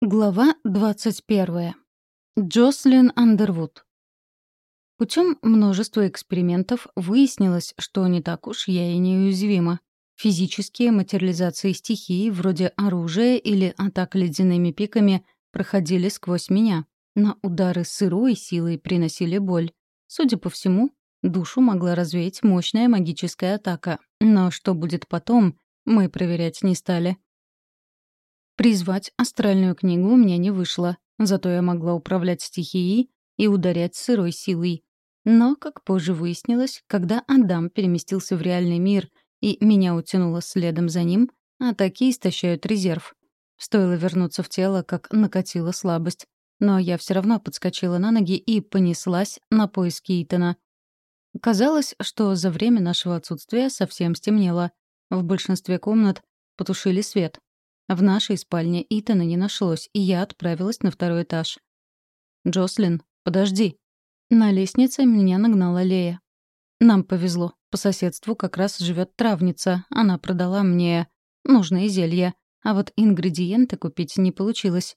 Глава 21. Джослин Андервуд. Путем множества экспериментов выяснилось, что не так уж я и неуязвима. Физические материализации стихии, вроде оружия или атак ледяными пиками, проходили сквозь меня. На удары сырой силой приносили боль. Судя по всему, душу могла развеять мощная магическая атака. Но что будет потом, мы проверять не стали. Призвать астральную книгу у меня не вышло, зато я могла управлять стихией и ударять сырой силой. Но, как позже выяснилось, когда Адам переместился в реальный мир и меня утянуло следом за ним, атаки истощают резерв. Стоило вернуться в тело, как накатила слабость. Но я все равно подскочила на ноги и понеслась на поиски Итана. Казалось, что за время нашего отсутствия совсем стемнело. В большинстве комнат потушили свет. В нашей спальне Итана не нашлось, и я отправилась на второй этаж. «Джослин, подожди». На лестнице меня нагнала Лея. Нам повезло. По соседству как раз живет травница. Она продала мне нужные зелья, а вот ингредиенты купить не получилось.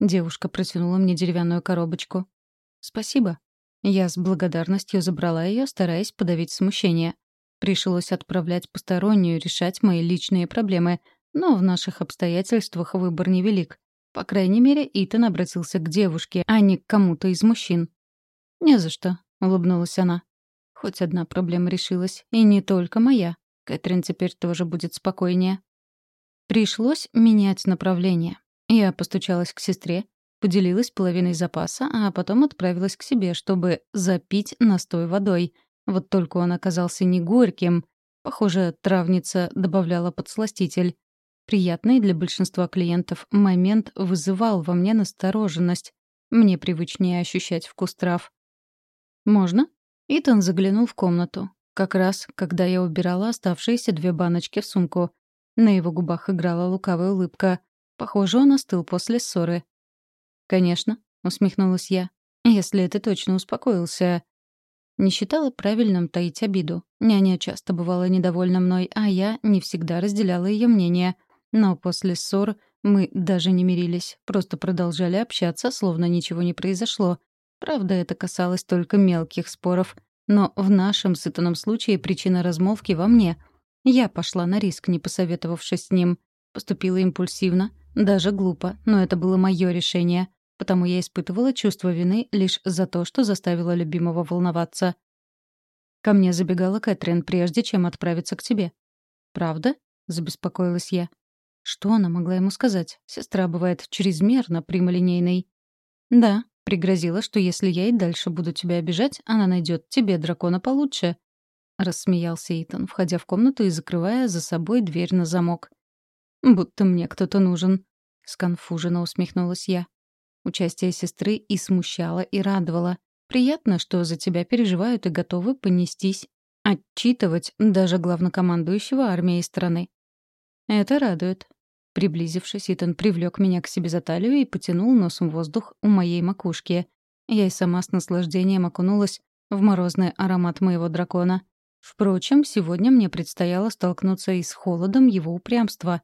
Девушка протянула мне деревянную коробочку. «Спасибо». Я с благодарностью забрала ее, стараясь подавить смущение. Пришлось отправлять постороннюю решать мои личные проблемы, но в наших обстоятельствах выбор невелик. По крайней мере, Итан обратился к девушке, а не к кому-то из мужчин. «Не за что», — улыбнулась она. Хоть одна проблема решилась, и не только моя. Кэтрин теперь тоже будет спокойнее. Пришлось менять направление. Я постучалась к сестре, поделилась половиной запаса, а потом отправилась к себе, чтобы запить настой водой. Вот только он оказался не горьким. Похоже, травница добавляла подсластитель. Приятный для большинства клиентов момент вызывал во мне настороженность. Мне привычнее ощущать вкус трав. «Можно?» Итан заглянул в комнату. Как раз, когда я убирала оставшиеся две баночки в сумку. На его губах играла лукавая улыбка. Похоже, он остыл после ссоры. «Конечно», — усмехнулась я. «Если ты точно успокоился...» Не считала правильным таить обиду. Няня часто бывала недовольна мной, а я не всегда разделяла ее мнение — но после ссор мы даже не мирились, просто продолжали общаться, словно ничего не произошло. Правда, это касалось только мелких споров. Но в нашем сытаном случае причина размолвки во мне. Я пошла на риск, не посоветовавшись с ним. Поступила импульсивно, даже глупо, но это было мое решение. Потому я испытывала чувство вины лишь за то, что заставила любимого волноваться. Ко мне забегала Кэтрин, прежде чем отправиться к тебе. «Правда?» — забеспокоилась я. Что она могла ему сказать? Сестра бывает чрезмерно прямолинейной. Да, пригрозила, что если я и дальше буду тебя обижать, она найдет тебе дракона получше. Рассмеялся Итан, входя в комнату и закрывая за собой дверь на замок. «Будто мне кто-то нужен», — сконфуженно усмехнулась я. Участие сестры и смущало, и радовало. Приятно, что за тебя переживают и готовы понестись. Отчитывать даже главнокомандующего армией страны. Это радует. Приблизившись, Итан привлек меня к себе за талию и потянул носом воздух у моей макушки. Я и сама с наслаждением окунулась в морозный аромат моего дракона. Впрочем, сегодня мне предстояло столкнуться и с холодом его упрямства.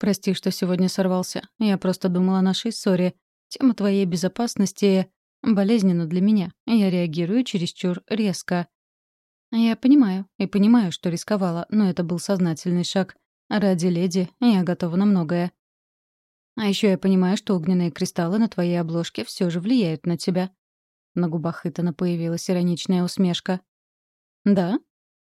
«Прости, что сегодня сорвался. Я просто думала о нашей ссоре. Тема твоей безопасности болезненна для меня. Я реагирую чересчур резко. Я понимаю, и понимаю, что рисковала, но это был сознательный шаг. Ради леди я готова на многое. А еще я понимаю, что огненные кристаллы на твоей обложке все же влияют на тебя. На губах Итана появилась ироничная усмешка. «Да?»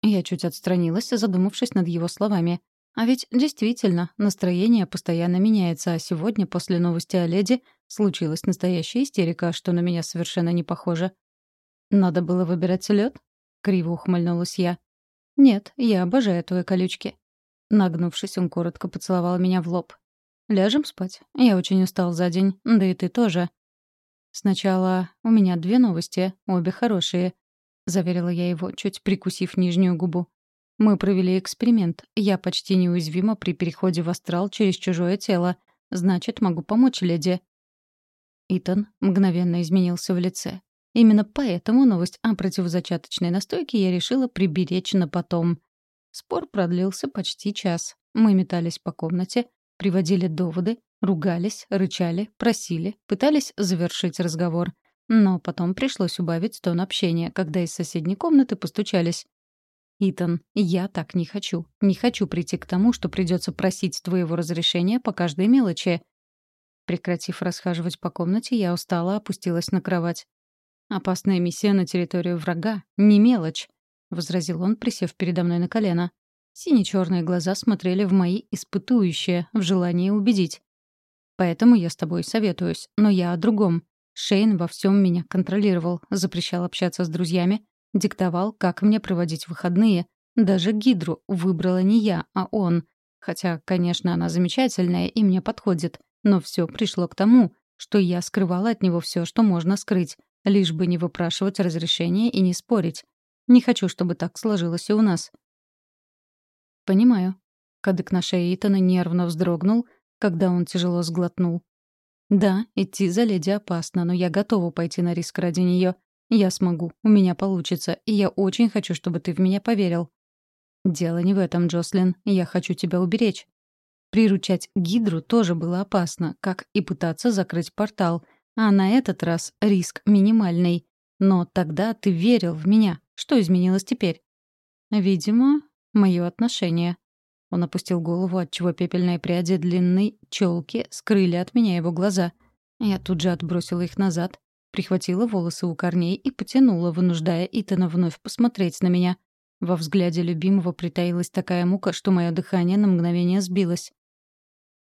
Я чуть отстранилась, задумавшись над его словами. А ведь действительно, настроение постоянно меняется, а сегодня, после новости о леди, случилась настоящая истерика, что на меня совершенно не похоже. Надо было выбирать лед? Криво ухмыльнулась я. «Нет, я обожаю твои колючки». Нагнувшись, он коротко поцеловал меня в лоб. «Ляжем спать. Я очень устал за день, да и ты тоже». «Сначала у меня две новости, обе хорошие», — заверила я его, чуть прикусив нижнюю губу. «Мы провели эксперимент. Я почти неуязвима при переходе в астрал через чужое тело. Значит, могу помочь леди». Итан мгновенно изменился в лице. Именно поэтому новость о противозачаточной настойке я решила приберечь на потом. Спор продлился почти час. Мы метались по комнате, приводили доводы, Ругались, рычали, просили, пытались завершить разговор. Но потом пришлось убавить тон общения, когда из соседней комнаты постучались. «Итан, я так не хочу. Не хочу прийти к тому, что придется просить твоего разрешения по каждой мелочи». Прекратив расхаживать по комнате, я устало опустилась на кровать. «Опасная миссия на территорию врага. Не мелочь», — возразил он, присев передо мной на колено. Сине-черные глаза смотрели в мои испытующие, в желании убедить. «Поэтому я с тобой советуюсь, но я о другом. Шейн во всем меня контролировал, запрещал общаться с друзьями, диктовал, как мне проводить выходные. Даже Гидру выбрала не я, а он. Хотя, конечно, она замечательная и мне подходит. Но все пришло к тому, что я скрывала от него все, что можно скрыть, лишь бы не выпрашивать разрешения и не спорить. Не хочу, чтобы так сложилось и у нас. Понимаю. Кадык на шее Итана нервно вздрогнул, когда он тяжело сглотнул. Да, идти за леди опасно, но я готова пойти на риск ради нее. Я смогу, у меня получится, и я очень хочу, чтобы ты в меня поверил. Дело не в этом, Джослин. Я хочу тебя уберечь. Приручать Гидру тоже было опасно, как и пытаться закрыть портал. А на этот раз риск минимальный. Но тогда ты верил в меня. Что изменилось теперь? Видимо, мое отношение. Он опустил голову, отчего пепельные пряди длинной челки скрыли от меня его глаза. Я тут же отбросила их назад, прихватила волосы у корней и потянула, вынуждая Итана вновь посмотреть на меня. Во взгляде любимого притаилась такая мука, что мое дыхание на мгновение сбилось.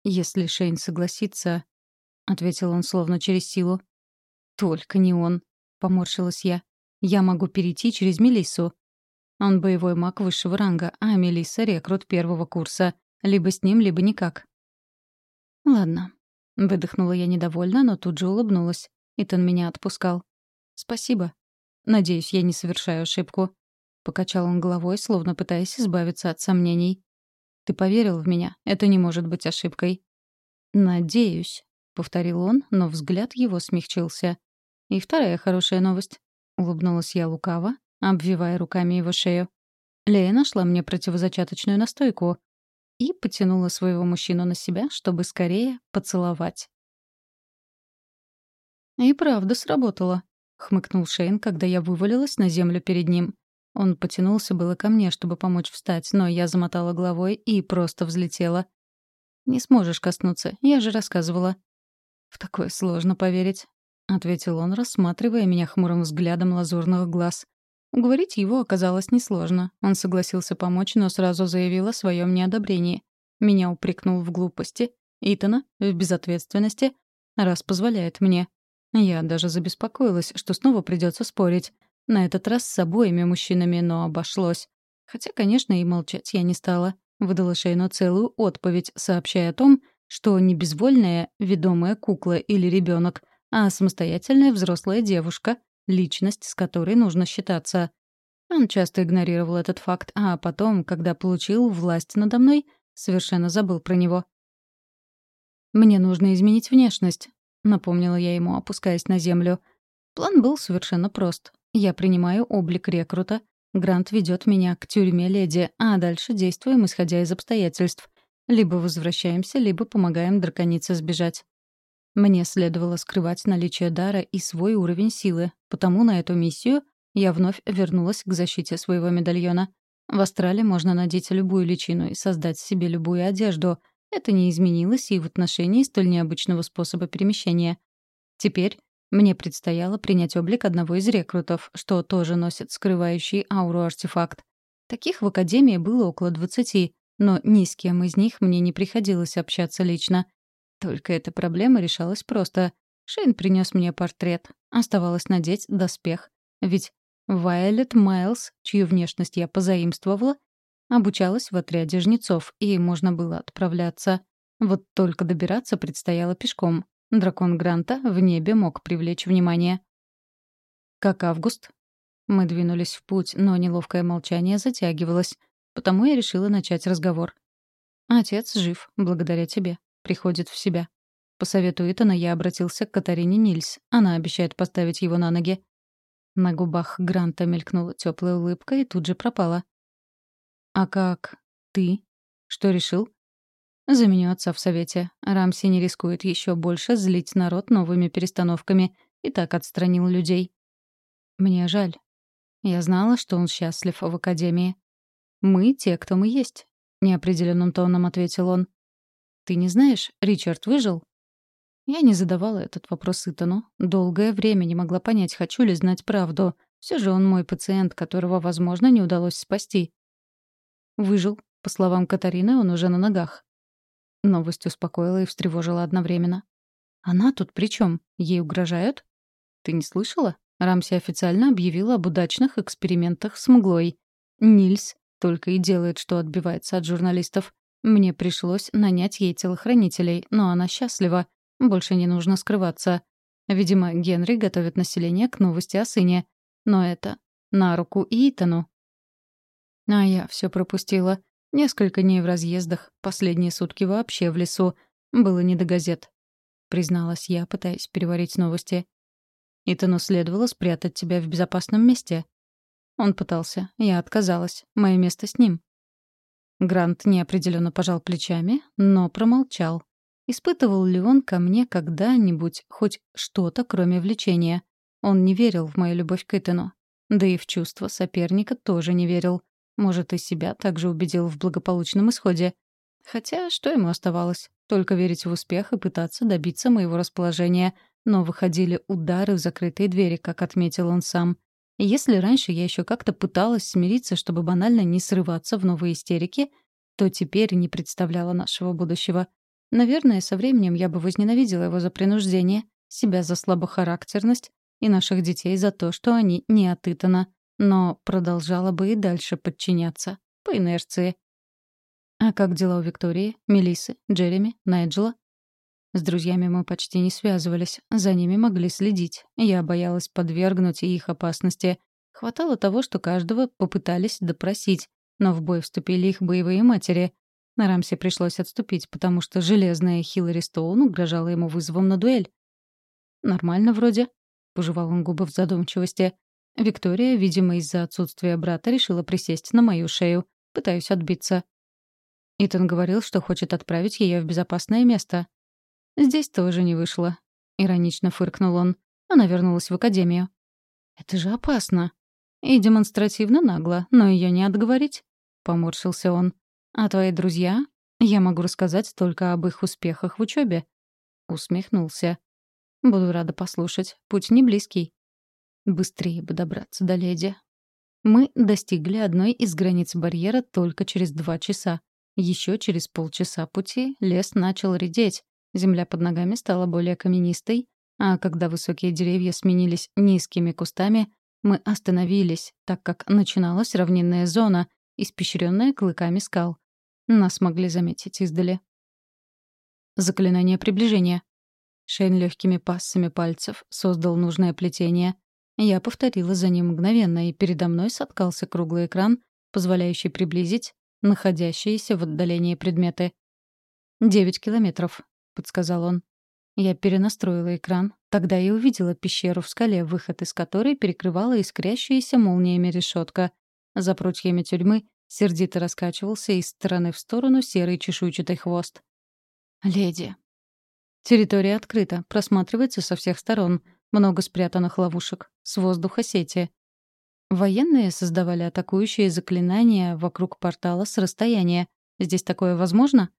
«Если Шейн согласится...» — ответил он словно через силу. «Только не он», — поморщилась я. «Я могу перейти через Мелиссу. Он боевой маг высшего ранга, а Мелисса — рекрут первого курса. Либо с ним, либо никак. «Ладно». Выдохнула я недовольно, но тут же улыбнулась. Итан меня отпускал. «Спасибо. Надеюсь, я не совершаю ошибку». Покачал он головой, словно пытаясь избавиться от сомнений. «Ты поверил в меня. Это не может быть ошибкой». «Надеюсь», — повторил он, но взгляд его смягчился. «И вторая хорошая новость». Улыбнулась я лукаво, обвивая руками его шею. Лея нашла мне противозачаточную настойку и потянула своего мужчину на себя, чтобы скорее поцеловать. «И правда сработало», — хмыкнул Шейн, когда я вывалилась на землю перед ним. Он потянулся было ко мне, чтобы помочь встать, но я замотала головой и просто взлетела. «Не сможешь коснуться, я же рассказывала». «В такое сложно поверить», — ответил он, рассматривая меня хмурым взглядом лазурных глаз. Уговорить его оказалось несложно. Он согласился помочь, но сразу заявил о своем неодобрении. Меня упрекнул в глупости, Итана — в безответственности, раз позволяет мне. Я даже забеспокоилась, что снова придется спорить. На этот раз с обоими мужчинами, но обошлось. Хотя, конечно, и молчать я не стала. Выдала Шейну целую отповедь, сообщая о том, что не безвольная, ведомая кукла или ребенок, а самостоятельная взрослая девушка, личность, с которой нужно считаться. Он часто игнорировал этот факт, а потом, когда получил власть надо мной, совершенно забыл про него. «Мне нужно изменить внешность», — напомнила я ему, опускаясь на землю. План был совершенно прост. Я принимаю облик рекрута, Грант ведет меня к тюрьме леди, а дальше действуем, исходя из обстоятельств. Либо возвращаемся, либо помогаем драконице сбежать. Мне следовало скрывать наличие дара и свой уровень силы, потому на эту миссию я вновь вернулась к защите своего медальона. В астрале можно надеть любую личину и создать себе любую одежду. Это не изменилось и в отношении столь необычного способа перемещения. Теперь мне предстояло принять облик одного из рекрутов, что тоже носит скрывающий ауру артефакт. Таких в Академии было около двадцати, но ни с кем из них мне не приходилось общаться лично. Только эта проблема решалась просто. Шейн принес мне портрет. Оставалось надеть доспех. Ведь Вайолет Майлз, чью внешность я позаимствовала, обучалась в отряде жнецов, и можно было отправляться. Вот только добираться предстояло пешком. Дракон Гранта в небе мог привлечь внимание. «Как август?» Мы двинулись в путь, но неловкое молчание затягивалось, потому я решила начать разговор. «Отец жив, благодаря тебе приходит в себя. По совету Итана я обратился к Катарине Нильс. Она обещает поставить его на ноги. На губах Гранта мелькнула теплая улыбка и тут же пропала. «А как? Ты? Что решил?» Заменю отца в совете. Рамси не рискует еще больше злить народ новыми перестановками. И так отстранил людей. Мне жаль. Я знала, что он счастлив в академии. «Мы — те, кто мы есть», — неопределенным тоном ответил он. «Ты не знаешь, Ричард выжил?» Я не задавала этот вопрос Итану. Долгое время не могла понять, хочу ли знать правду. Все же он мой пациент, которого, возможно, не удалось спасти. Выжил. По словам Катарины, он уже на ногах. Новость успокоила и встревожила одновременно. «Она тут при чем? Ей угрожают?» «Ты не слышала?» Рамси официально объявила об удачных экспериментах с мглой. Нильс только и делает, что отбивается от журналистов. Мне пришлось нанять ей телохранителей, но она счастлива. Больше не нужно скрываться. Видимо, Генри готовит население к новости о сыне. Но это на руку Итану. А я все пропустила. Несколько дней в разъездах, последние сутки вообще в лесу. Было не до газет. Призналась я, пытаясь переварить новости. Итану следовало спрятать тебя в безопасном месте. Он пытался. Я отказалась. Мое место с ним. Грант неопределенно пожал плечами, но промолчал. Испытывал ли он ко мне когда-нибудь хоть что-то, кроме влечения? Он не верил в мою любовь к Итану. Да и в чувства соперника тоже не верил. Может, и себя также убедил в благополучном исходе. Хотя что ему оставалось? Только верить в успех и пытаться добиться моего расположения. Но выходили удары в закрытые двери, как отметил он сам. Если раньше я еще как-то пыталась смириться, чтобы банально не срываться в новые истерики, то теперь не представляла нашего будущего. Наверное, со временем я бы возненавидела его за принуждение, себя за слабохарактерность и наших детей за то, что они не от но продолжала бы и дальше подчиняться. По инерции. А как дела у Виктории, Мелисы, Джереми, Найджела? С друзьями мы почти не связывались, за ними могли следить. Я боялась подвергнуть их опасности. Хватало того, что каждого попытались допросить, но в бой вступили их боевые матери. На Рамсе пришлось отступить, потому что железная Хиллари Стоун угрожала ему вызовом на дуэль. «Нормально вроде», — пожевал он губы в задумчивости. Виктория, видимо, из-за отсутствия брата, решила присесть на мою шею. Пытаюсь отбиться. Итан говорил, что хочет отправить ее в безопасное место. Здесь тоже не вышло. Иронично фыркнул он. Она вернулась в академию. Это же опасно. И демонстративно нагло, но ее не отговорить. Поморщился он. А твои друзья? Я могу рассказать только об их успехах в учебе. Усмехнулся. Буду рада послушать. Путь не близкий. Быстрее бы добраться до леди. Мы достигли одной из границ барьера только через два часа. Еще через полчаса пути лес начал редеть, земля под ногами стала более каменистой, а когда высокие деревья сменились низкими кустами, мы остановились, так как начиналась равнинная зона, испещренная клыками скал. Нас могли заметить издали. Заклинание приближения. Шейн легкими пассами пальцев создал нужное плетение. Я повторила за ним мгновенно, и передо мной соткался круглый экран, позволяющий приблизить находящиеся в отдалении предметы. «Девять километров», — подсказал он. Я перенастроила экран, тогда и увидела пещеру в скале, выход из которой перекрывала искрящаяся молниями решетка. За прутьями тюрьмы сердито раскачивался из стороны в сторону серый чешуйчатый хвост. «Леди». Территория открыта, просматривается со всех сторон — много спрятанных ловушек. С воздуха сети. Военные создавали атакующие заклинания вокруг портала с расстояния. Здесь такое возможно?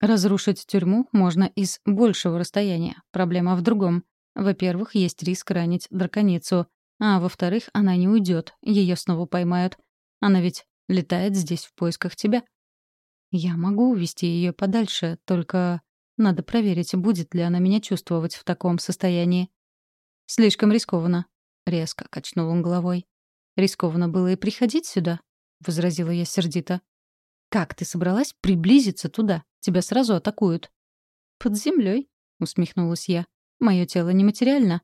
Разрушить тюрьму можно из большего расстояния. Проблема в другом. Во-первых, есть риск ранить драконицу. А во-вторых, она не уйдет, ее снова поймают. Она ведь летает здесь в поисках тебя. Я могу увести ее подальше, только надо проверить, будет ли она меня чувствовать в таком состоянии. «Слишком рискованно», — резко качнул он головой. «Рискованно было и приходить сюда», — возразила я сердито. «Как ты собралась приблизиться туда? Тебя сразу атакуют». «Под землей», — усмехнулась я. «Мое тело нематериально».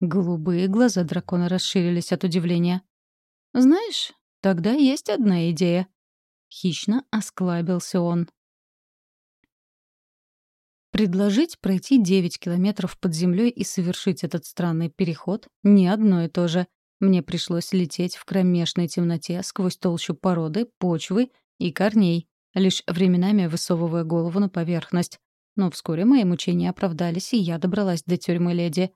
Голубые глаза дракона расширились от удивления. «Знаешь, тогда есть одна идея». Хищно осклабился он. Предложить пройти 9 километров под землей и совершить этот странный переход — не одно и то же. Мне пришлось лететь в кромешной темноте сквозь толщу породы, почвы и корней. лишь временами высовывая голову на поверхность. Но вскоре мои мучения оправдались, и я добралась до тюрьмы леди.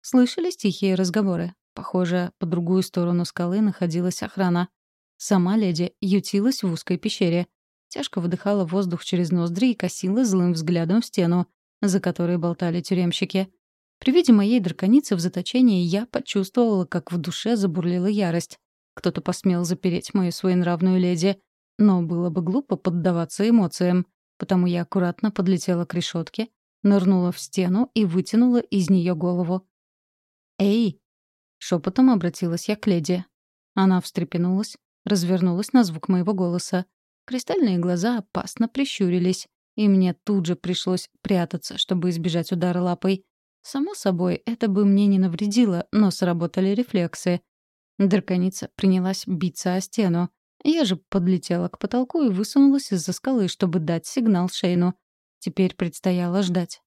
Слышались тихие разговоры. Похоже, по другую сторону скалы находилась охрана. Сама леди ютилась в узкой пещере. Тяжко выдыхала воздух через ноздри и косила злым взглядом в стену, за которой болтали тюремщики. При виде моей драконицы в заточении я почувствовала, как в душе забурлила ярость. Кто-то посмел запереть мою своенравную леди. Но было бы глупо поддаваться эмоциям, потому я аккуратно подлетела к решетке, нырнула в стену и вытянула из нее голову. «Эй!» — шепотом обратилась я к леди. Она встрепенулась, развернулась на звук моего голоса. Кристальные глаза опасно прищурились, и мне тут же пришлось прятаться, чтобы избежать удара лапой. Само собой, это бы мне не навредило, но сработали рефлексы. Драконица принялась биться о стену. Я же подлетела к потолку и высунулась из-за скалы, чтобы дать сигнал Шейну. Теперь предстояло ждать.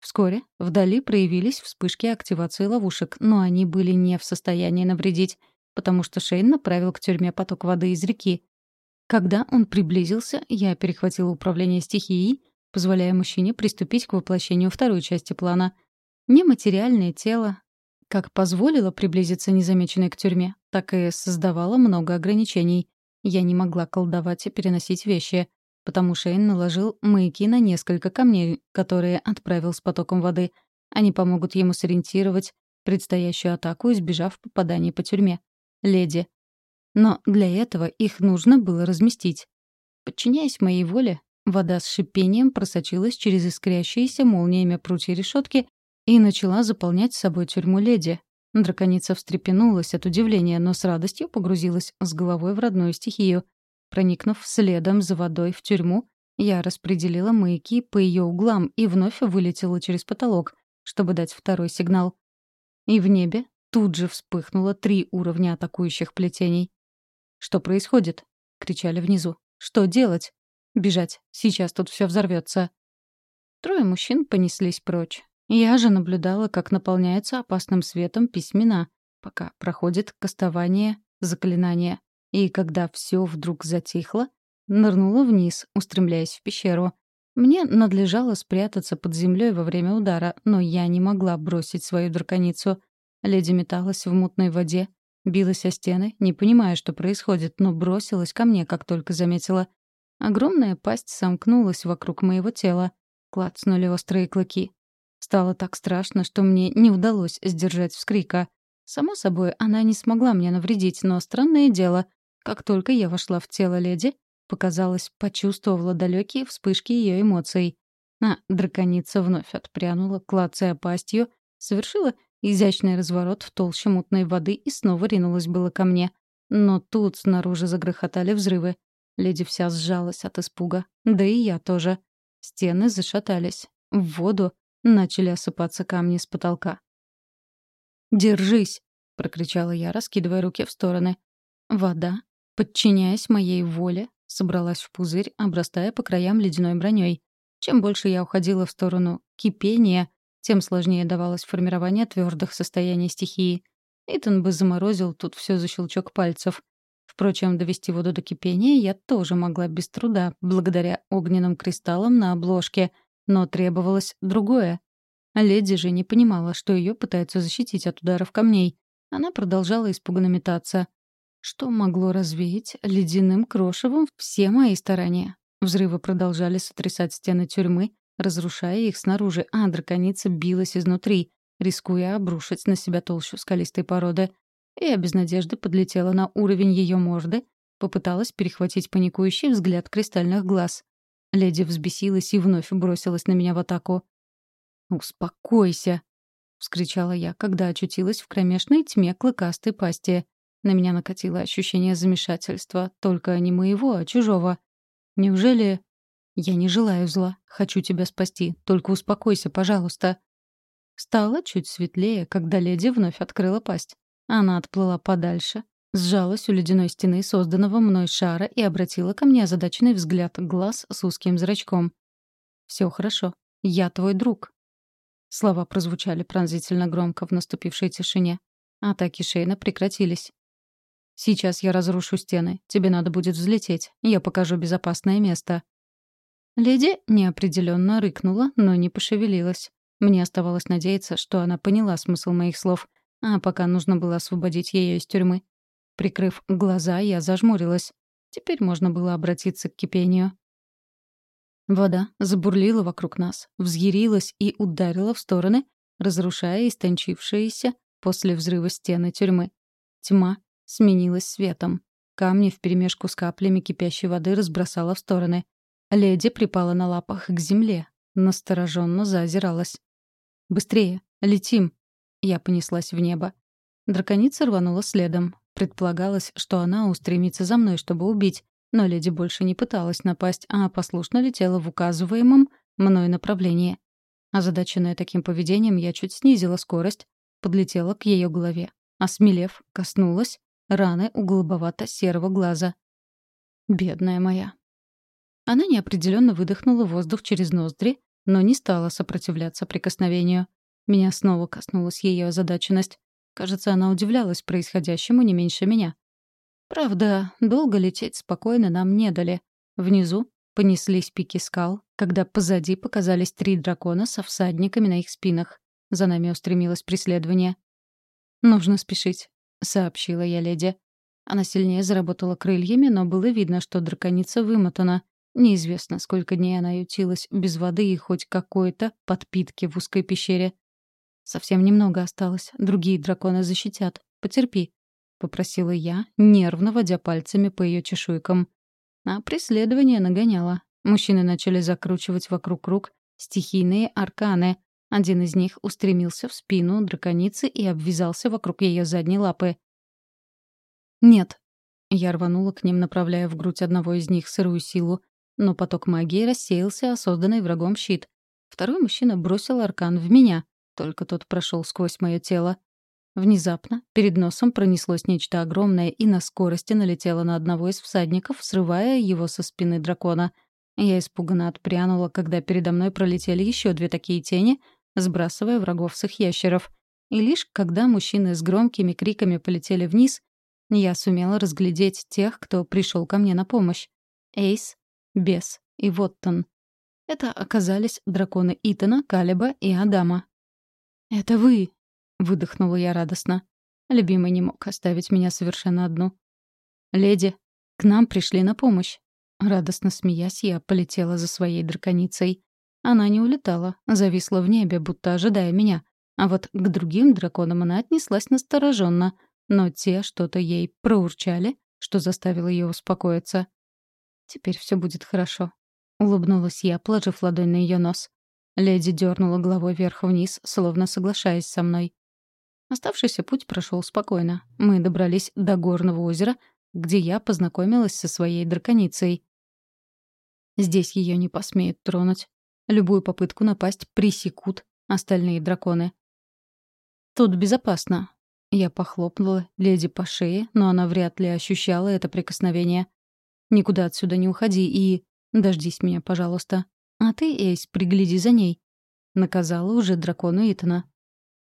Вскоре вдали проявились вспышки активации ловушек, но они были не в состоянии навредить, потому что Шейн направил к тюрьме поток воды из реки. Когда он приблизился, я перехватила управление стихией, позволяя мужчине приступить к воплощению второй части плана. Нематериальное тело, как позволило приблизиться незамеченной к тюрьме, так и создавало много ограничений. Я не могла колдовать и переносить вещи, потому Шейн наложил маяки на несколько камней, которые отправил с потоком воды. Они помогут ему сориентировать предстоящую атаку, избежав попадания по тюрьме. Леди. Но для этого их нужно было разместить. Подчиняясь моей воле, вода с шипением просочилась через искрящиеся молниями прутья решетки и начала заполнять собой тюрьму леди. Драконица встрепенулась от удивления, но с радостью погрузилась с головой в родную стихию. Проникнув следом за водой в тюрьму, я распределила маяки по ее углам и вновь вылетела через потолок, чтобы дать второй сигнал. И в небе тут же вспыхнуло три уровня атакующих плетений. «Что происходит?» — кричали внизу. «Что делать?» «Бежать. Сейчас тут все взорвется. Трое мужчин понеслись прочь. Я же наблюдала, как наполняются опасным светом письмена, пока проходит кастование заклинания. И когда все вдруг затихло, нырнула вниз, устремляясь в пещеру. Мне надлежало спрятаться под землей во время удара, но я не могла бросить свою драконицу. Леди металась в мутной воде, билась о стены, не понимая, что происходит, но бросилась ко мне, как только заметила. Огромная пасть сомкнулась вокруг моего тела. Клацнули острые клыки. Стало так страшно, что мне не удалось сдержать вскрика. Само собой, она не смогла мне навредить, но странное дело, как только я вошла в тело леди, показалось, почувствовала далекие вспышки ее эмоций. А драконица вновь отпрянула, клацая пастью, совершила изящный разворот в толще мутной воды и снова ринулась было ко мне. Но тут снаружи загрохотали взрывы. Леди вся сжалась от испуга. Да и я тоже. Стены зашатались. В воду Начали осыпаться камни с потолка. «Держись!» — прокричала я, раскидывая руки в стороны. Вода, подчиняясь моей воле, собралась в пузырь, обрастая по краям ледяной броней. Чем больше я уходила в сторону кипения, тем сложнее давалось формирование твердых состояний стихии. Итан бы заморозил тут все за щелчок пальцев. Впрочем, довести воду до кипения я тоже могла без труда, благодаря огненным кристаллам на обложке, но требовалось другое. Леди же не понимала, что ее пытаются защитить от ударов камней. Она продолжала испуганно метаться. Что могло развеять ледяным крошевом все мои старания? Взрывы продолжали сотрясать стены тюрьмы, разрушая их снаружи, а драконица билась изнутри, рискуя обрушить на себя толщу скалистой породы. Я без надежды подлетела на уровень ее морды, попыталась перехватить паникующий взгляд кристальных глаз. Леди взбесилась и вновь бросилась на меня в атаку. «Успокойся!» — вскричала я, когда очутилась в кромешной тьме клыкастой пасти. На меня накатило ощущение замешательства, только не моего, а чужого. «Неужели...» «Я не желаю зла. Хочу тебя спасти. Только успокойся, пожалуйста». Стало чуть светлее, когда леди вновь открыла пасть. Она отплыла подальше, Сжалась у ледяной стены созданного мной шара и обратила ко мне озадаченный взгляд глаз с узким зрачком. «Все хорошо. Я твой друг». Слова прозвучали пронзительно громко в наступившей тишине. Атаки Шейна прекратились. Сейчас я разрушу стены. Тебе надо будет взлететь. Я покажу безопасное место». Леди неопределенно рыкнула, но не пошевелилась. Мне оставалось надеяться, что она поняла смысл моих слов, а пока нужно было освободить ее из тюрьмы. Прикрыв глаза, я зажмурилась. Теперь можно было обратиться к кипению. Вода забурлила вокруг нас, взъярилась и ударила в стороны, разрушая истончившиеся после взрыва стены тюрьмы. Тьма сменилась светом. Камни вперемешку с каплями кипящей воды разбросала в стороны. Леди припала на лапах к земле, настороженно заозиралась. «Быстрее! Летим!» Я понеслась в небо. Драконица рванула следом. Предполагалось, что она устремится за мной, чтобы убить, но леди больше не пыталась напасть, а послушно летела в указываемом мной направлении. Озадаченная таким поведением, я чуть снизила скорость, подлетела к ее голове. Осмелев, коснулась раны у голубовато-серого глаза. Бедная моя. Она неопределенно выдохнула воздух через ноздри, но не стала сопротивляться прикосновению. Меня снова коснулась ее озадаченность. Кажется, она удивлялась происходящему не меньше меня. Правда, долго лететь спокойно нам не дали. Внизу понеслись пики скал, когда позади показались три дракона со всадниками на их спинах. За нами устремилось преследование. «Нужно спешить», — сообщила я леди. Она сильнее заработала крыльями, но было видно, что драконица вымотана. Неизвестно, сколько дней она ютилась без воды и хоть какой-то подпитки в узкой пещере. Совсем немного осталось. Другие драконы защитят. Потерпи», — попросила я, нервно водя пальцами по ее чешуйкам. А преследование нагоняло. Мужчины начали закручивать вокруг рук стихийные арканы. Один из них устремился в спину драконицы и обвязался вокруг ее задней лапы. «Нет». Я рванула к ним, направляя в грудь одного из них сырую силу. Но поток магии рассеялся, а созданный врагом щит. Второй мужчина бросил аркан в меня. Только тот прошел сквозь мое тело. Внезапно перед носом пронеслось нечто огромное и на скорости налетело на одного из всадников, срывая его со спины дракона. Я испуганно отпрянула, когда передо мной пролетели еще две такие тени, сбрасывая врагов с их ящеров. И лишь когда мужчины с громкими криками полетели вниз, я сумела разглядеть тех, кто пришел ко мне на помощь. Эйс, Бес и Воттон. Это оказались драконы Итана, Калиба и Адама. «Это вы!» — выдохнула я радостно. Любимый не мог оставить меня совершенно одну. «Леди, к нам пришли на помощь». Радостно смеясь, я полетела за своей драконицей. Она не улетала, зависла в небе, будто ожидая меня. А вот к другим драконам она отнеслась настороженно, но те что-то ей проурчали, что заставило ее успокоиться. «Теперь все будет хорошо», — улыбнулась я, положив ладонь на ее нос. Леди дернула головой вверх-вниз, словно соглашаясь со мной. Оставшийся путь прошел спокойно. Мы добрались до горного озера, где я познакомилась со своей драконицей. Здесь ее не посмеют тронуть. Любую попытку напасть пресекут остальные драконы. «Тут безопасно». Я похлопнула леди по шее, но она вряд ли ощущала это прикосновение. «Никуда отсюда не уходи и... Дождись меня, пожалуйста». «А ты, Эйс, пригляди за ней», — наказала уже дракону Итана.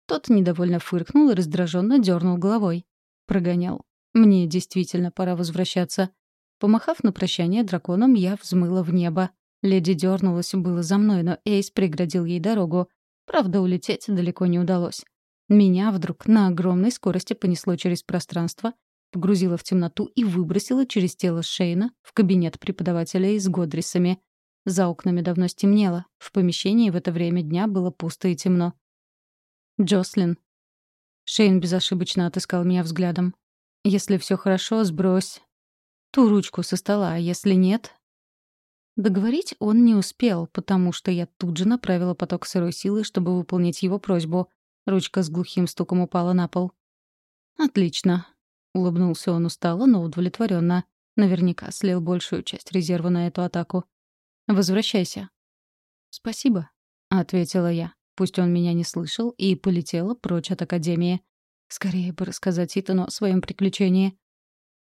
Тот недовольно фыркнул и раздраженно дернул головой. Прогонял. Мне действительно пора возвращаться. Помахав на прощание драконом, я взмыла в небо. Леди дернулась было за мной, но Эйс преградил ей дорогу. Правда, улететь далеко не удалось. Меня вдруг на огромной скорости понесло через пространство, погрузило в темноту и выбросило через тело Шейна в кабинет преподавателя с Годрисами. За окнами давно стемнело. В помещении в это время дня было пусто и темно. «Джослин». Шейн безошибочно отыскал меня взглядом. «Если все хорошо, сбрось ту ручку со стола, а если нет...» Договорить он не успел, потому что я тут же направила поток сырой силы, чтобы выполнить его просьбу. Ручка с глухим стуком упала на пол. «Отлично», — улыбнулся он устало, но удовлетворенно. Наверняка слил большую часть резерва на эту атаку. Возвращайся». «Спасибо», — ответила я. Пусть он меня не слышал, и полетела прочь от Академии. Скорее бы рассказать Итану о своем приключении.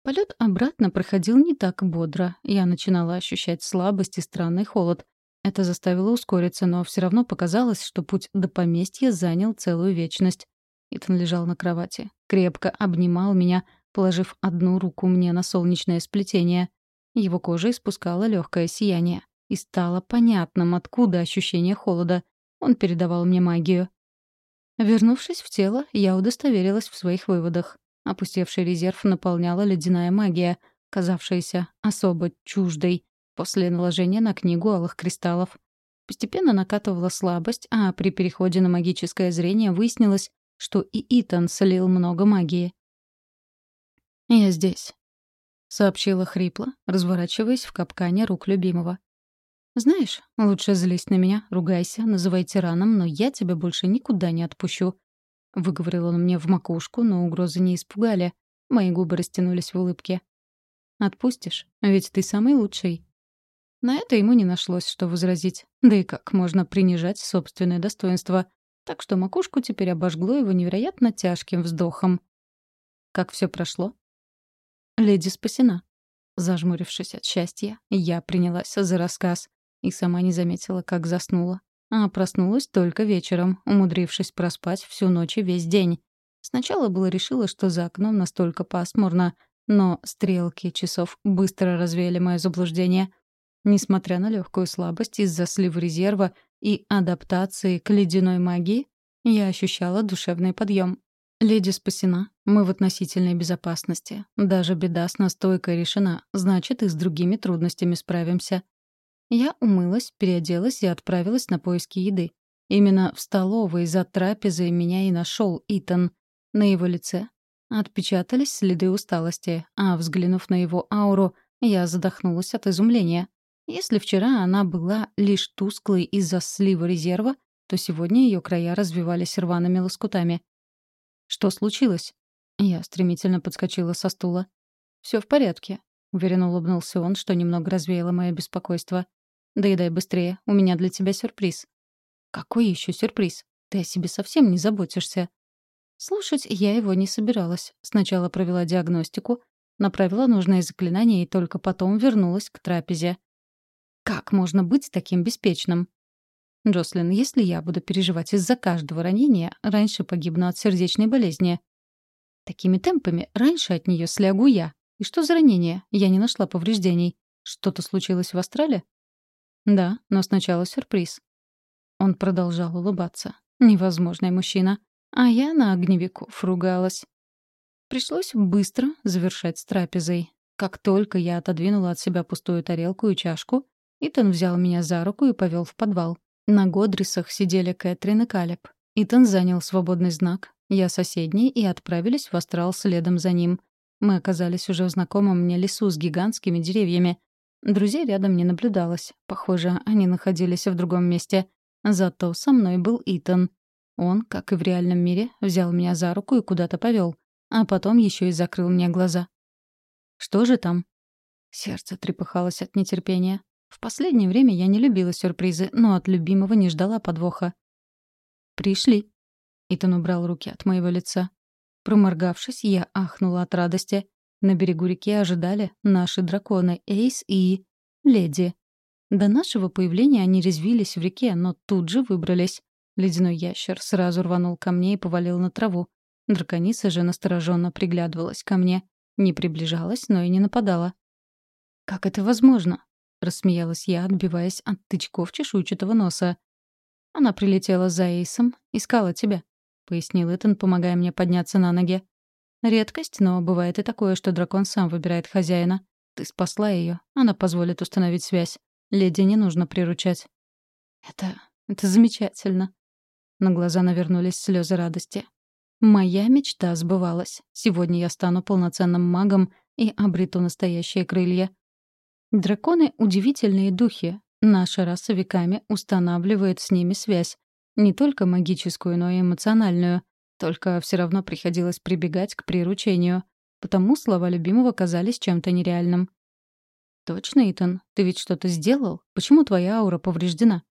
Полет обратно проходил не так бодро. Я начинала ощущать слабость и странный холод. Это заставило ускориться, но все равно показалось, что путь до поместья занял целую вечность. Итан лежал на кровати, крепко обнимал меня, положив одну руку мне на солнечное сплетение. Его кожа испускала легкое сияние. И стало понятным, откуда ощущение холода. Он передавал мне магию. Вернувшись в тело, я удостоверилась в своих выводах. Опустевший резерв наполняла ледяная магия, казавшаяся особо чуждой после наложения на книгу алых кристаллов. Постепенно накатывала слабость, а при переходе на магическое зрение выяснилось, что и Итан слил много магии. «Я здесь», — сообщила хрипло, разворачиваясь в капкане рук любимого. «Знаешь, лучше злись на меня, ругайся, называй тираном, но я тебя больше никуда не отпущу». Выговорил он мне в макушку, но угрозы не испугали. Мои губы растянулись в улыбке. «Отпустишь? Ведь ты самый лучший». На это ему не нашлось, что возразить. Да и как можно принижать собственное достоинство. Так что макушку теперь обожгло его невероятно тяжким вздохом. Как все прошло? Леди спасена. Зажмурившись от счастья, я принялась за рассказ и сама не заметила, как заснула. А проснулась только вечером, умудрившись проспать всю ночь и весь день. Сначала было решила, что за окном настолько пасмурно, но стрелки часов быстро развеяли мое заблуждение. Несмотря на легкую слабость из-за слива резерва и адаптации к ледяной магии, я ощущала душевный подъем. Леди спасена, мы в относительной безопасности. Даже беда с настойкой решена, значит, и с другими трудностями справимся. Я умылась, переоделась и отправилась на поиски еды. Именно в столовой за трапезой меня и нашел Итан. На его лице отпечатались следы усталости, а, взглянув на его ауру, я задохнулась от изумления. Если вчера она была лишь тусклой из-за слива резерва, то сегодня ее края развивались рваными лоскутами. «Что случилось?» Я стремительно подскочила со стула. «Все в порядке», — уверенно улыбнулся он, что немного развеяло мое беспокойство. Доедай быстрее, у меня для тебя сюрприз». «Какой еще сюрприз? Ты о себе совсем не заботишься». Слушать я его не собиралась. Сначала провела диагностику, направила нужное заклинание и только потом вернулась к трапезе. Как можно быть таким беспечным? Джослин, если я буду переживать из-за каждого ранения, раньше погибну от сердечной болезни. Такими темпами раньше от нее слягу я. И что за ранение? Я не нашла повреждений. Что-то случилось в Астрале? Да, но сначала сюрприз. Он продолжал улыбаться. Невозможный мужчина. А я на огневиков ругалась. Пришлось быстро завершать с трапезой. Как только я отодвинула от себя пустую тарелку и чашку, Итан взял меня за руку и повел в подвал. На Годрисах сидели Кэтрин и Калеб. Итан занял свободный знак, я соседний, и отправились в астрал следом за ним. Мы оказались уже в знакомом мне лесу с гигантскими деревьями, Друзей рядом не наблюдалось. Похоже, они находились в другом месте. Зато со мной был Итан. Он, как и в реальном мире, взял меня за руку и куда-то повел, а потом еще и закрыл мне глаза. «Что же там?» Сердце трепыхалось от нетерпения. В последнее время я не любила сюрпризы, но от любимого не ждала подвоха. «Пришли». Итан убрал руки от моего лица. Проморгавшись, я ахнула от радости. На берегу реки ожидали наши драконы Эйс и... Леди. До нашего появления они резвились в реке, но тут же выбрались. Ледяной ящер сразу рванул ко мне и повалил на траву. Драконица же настороженно приглядывалась ко мне. Не приближалась, но и не нападала. «Как это возможно?» — рассмеялась я, отбиваясь от тычков чешуйчатого носа. «Она прилетела за Эйсом, искала тебя», — пояснил Итан, помогая мне подняться на ноги. Редкость, но бывает и такое, что дракон сам выбирает хозяина. Ты спасла ее, она позволит установить связь. Леди не нужно приручать. Это... это замечательно. На глаза навернулись слезы радости. Моя мечта сбывалась. Сегодня я стану полноценным магом и обрету настоящие крылья. Драконы — удивительные духи. Наша раса веками устанавливает с ними связь. Не только магическую, но и эмоциональную. Только все равно приходилось прибегать к приручению, потому слова любимого казались чем-то нереальным. «Точно, Итан, ты ведь что-то сделал? Почему твоя аура повреждена?»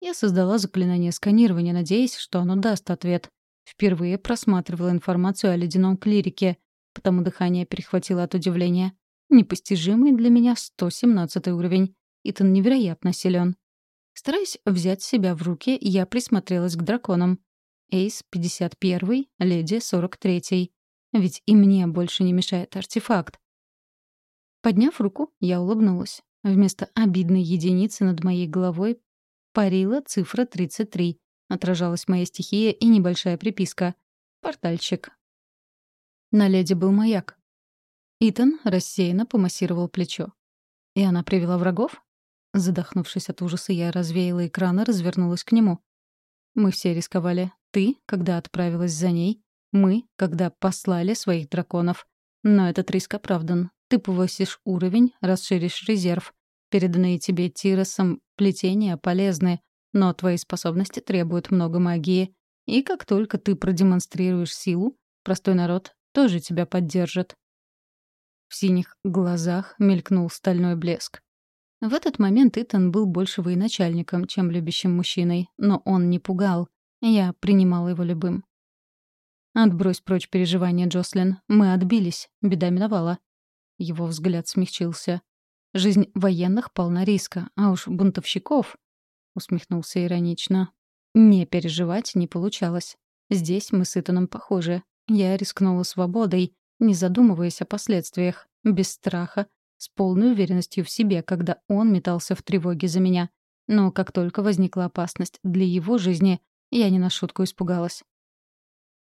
Я создала заклинание сканирования, надеясь, что оно даст ответ. Впервые просматривала информацию о ледяном клирике, потому дыхание перехватило от удивления. Непостижимый для меня 117 уровень. Итан невероятно силен. Стараясь взять себя в руки, я присмотрелась к драконам. Эйс — 51-й, Леди — 43-й. Ведь и мне больше не мешает артефакт. Подняв руку, я улыбнулась. Вместо обидной единицы над моей головой парила цифра 33. Отражалась моя стихия и небольшая приписка. Портальчик. На леди был маяк. Итан рассеянно помассировал плечо. «И она привела врагов?» Задохнувшись от ужаса, я развеяла экран и развернулась к нему. «Мы все рисковали. Ты, когда отправилась за ней. Мы, когда послали своих драконов. Но этот риск оправдан. Ты повысишь уровень, расширишь резерв. Переданные тебе Тиросом плетения полезны, но твои способности требуют много магии. И как только ты продемонстрируешь силу, простой народ тоже тебя поддержит. В синих глазах мелькнул стальной блеск. В этот момент Итан был больше военачальником, чем любящим мужчиной, но он не пугал. Я принимала его любым. «Отбрось прочь переживания, Джослин. Мы отбились. Беда миновала». Его взгляд смягчился. «Жизнь военных полна риска, а уж бунтовщиков...» Усмехнулся иронично. «Не переживать не получалось. Здесь мы с Итаном похожи. Я рискнула свободой, не задумываясь о последствиях, без страха, с полной уверенностью в себе, когда он метался в тревоге за меня. Но как только возникла опасность для его жизни, я не на шутку испугалась.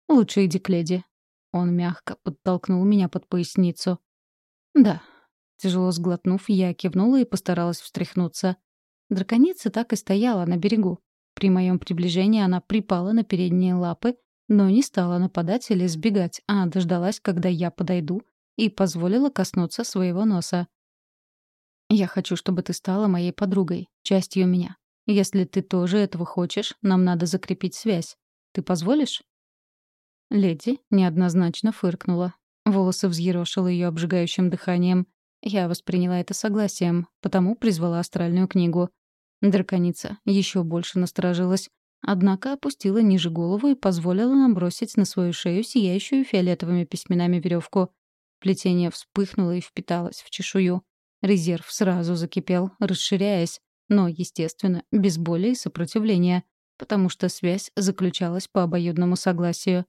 «Лучше иди к леди». Он мягко подтолкнул меня под поясницу. «Да». Тяжело сглотнув, я кивнула и постаралась встряхнуться. Драконица так и стояла на берегу. При моем приближении она припала на передние лапы но не стала нападать или сбегать, а дождалась, когда я подойду, и позволила коснуться своего носа. «Я хочу, чтобы ты стала моей подругой, частью меня. Если ты тоже этого хочешь, нам надо закрепить связь. Ты позволишь?» Леди неоднозначно фыркнула. Волосы взъерошила ее обжигающим дыханием. Я восприняла это согласием, потому призвала астральную книгу. Драконица еще больше насторожилась, Однако опустила ниже голову и позволила нам бросить на свою шею сияющую фиолетовыми письменами веревку. Плетение вспыхнуло и впиталось в чешую. Резерв сразу закипел, расширяясь, но, естественно, без боли и сопротивления, потому что связь заключалась по обоюдному согласию.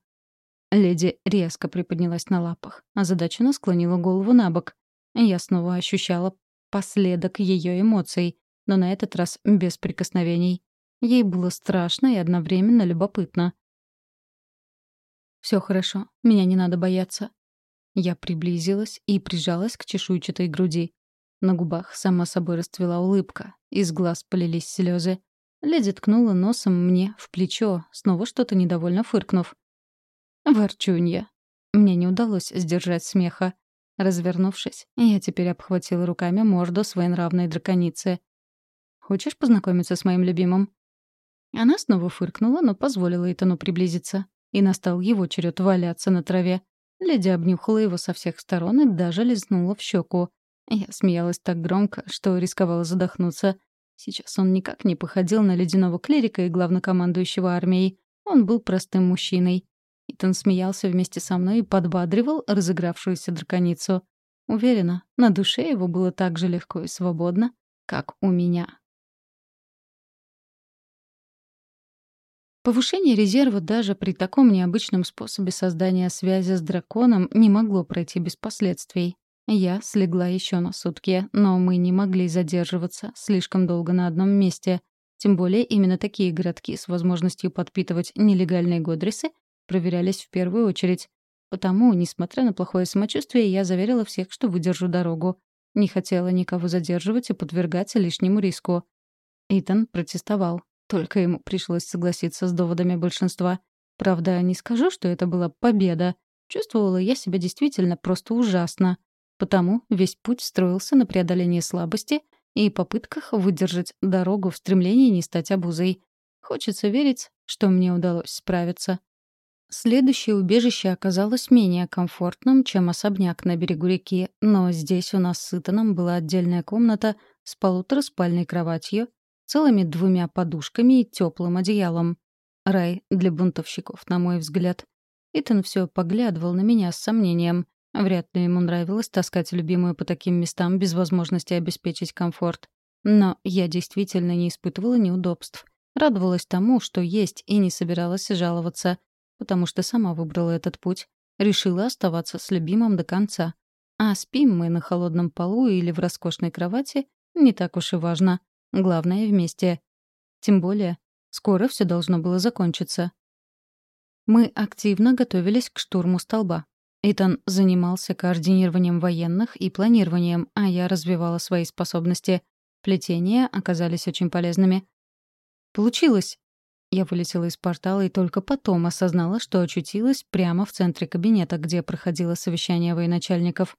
Леди резко приподнялась на лапах, а озадаченно склонила голову на бок. Я снова ощущала последок ее эмоций, но на этот раз без прикосновений. Ей было страшно и одновременно любопытно. «Все хорошо, меня не надо бояться». Я приблизилась и прижалась к чешуйчатой груди. На губах сама собой расцвела улыбка, из глаз полились слезы. Леди ткнула носом мне в плечо, снова что-то недовольно фыркнув. «Ворчунья». Мне не удалось сдержать смеха. Развернувшись, я теперь обхватила руками морду своенравной драконицы. «Хочешь познакомиться с моим любимым?» Она снова фыркнула, но позволила Итану приблизиться. И настал его черед валяться на траве. Леди обнюхала его со всех сторон и даже лизнула в щеку. Я смеялась так громко, что рисковала задохнуться. Сейчас он никак не походил на ледяного клирика и главнокомандующего армией. Он был простым мужчиной. Итан смеялся вместе со мной и подбадривал разыгравшуюся драконицу. Уверена, на душе его было так же легко и свободно, как у меня. Повышение резерва даже при таком необычном способе создания связи с драконом не могло пройти без последствий. Я слегла еще на сутки, но мы не могли задерживаться слишком долго на одном месте. Тем более именно такие городки с возможностью подпитывать нелегальные годрисы проверялись в первую очередь. Потому, несмотря на плохое самочувствие, я заверила всех, что выдержу дорогу. Не хотела никого задерживать и подвергать лишнему риску. Итан протестовал. Только ему пришлось согласиться с доводами большинства. Правда, не скажу, что это была победа. Чувствовала я себя действительно просто ужасно. Потому весь путь строился на преодолении слабости и попытках выдержать дорогу в стремлении не стать обузой. Хочется верить, что мне удалось справиться. Следующее убежище оказалось менее комфортным, чем особняк на берегу реки, но здесь у нас с Итаном была отдельная комната с полутораспальной кроватью, целыми двумя подушками и теплым одеялом. Рай для бунтовщиков, на мой взгляд. Итан все поглядывал на меня с сомнением. Вряд ли ему нравилось таскать любимую по таким местам без возможности обеспечить комфорт. Но я действительно не испытывала неудобств. Радовалась тому, что есть, и не собиралась жаловаться, потому что сама выбрала этот путь. решила оставаться с любимым до конца. А спим мы на холодном полу или в роскошной кровати не так уж и важно. Главное — вместе. Тем более, скоро все должно было закончиться. Мы активно готовились к штурму столба. Итан занимался координированием военных и планированием, а я развивала свои способности. Плетения оказались очень полезными. «Получилось!» Я вылетела из портала и только потом осознала, что очутилась прямо в центре кабинета, где проходило совещание военачальников.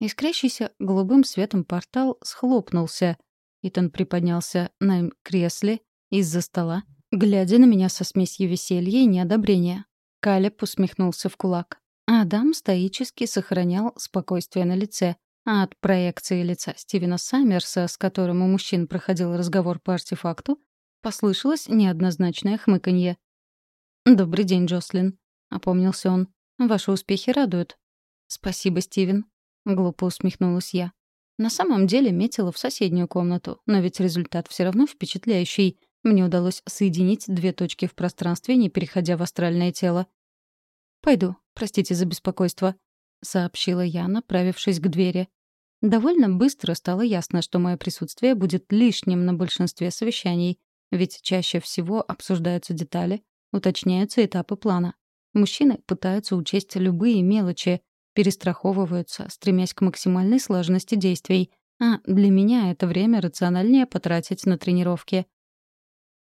Искрящийся голубым светом портал схлопнулся. Итан приподнялся на кресле из-за стола, глядя на меня со смесью веселья и неодобрения. Калеб усмехнулся в кулак. Адам стоически сохранял спокойствие на лице, а от проекции лица Стивена Саммерса, с которым у мужчин проходил разговор по артефакту, послышалось неоднозначное хмыканье. «Добрый день, Джослин», — опомнился он. «Ваши успехи радуют». «Спасибо, Стивен», — глупо усмехнулась я. На самом деле метила в соседнюю комнату, но ведь результат все равно впечатляющий. Мне удалось соединить две точки в пространстве, не переходя в астральное тело. «Пойду, простите за беспокойство», — сообщила я, направившись к двери. Довольно быстро стало ясно, что мое присутствие будет лишним на большинстве совещаний, ведь чаще всего обсуждаются детали, уточняются этапы плана. Мужчины пытаются учесть любые мелочи, перестраховываются, стремясь к максимальной сложности действий, а для меня это время рациональнее потратить на тренировки.